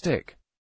stick.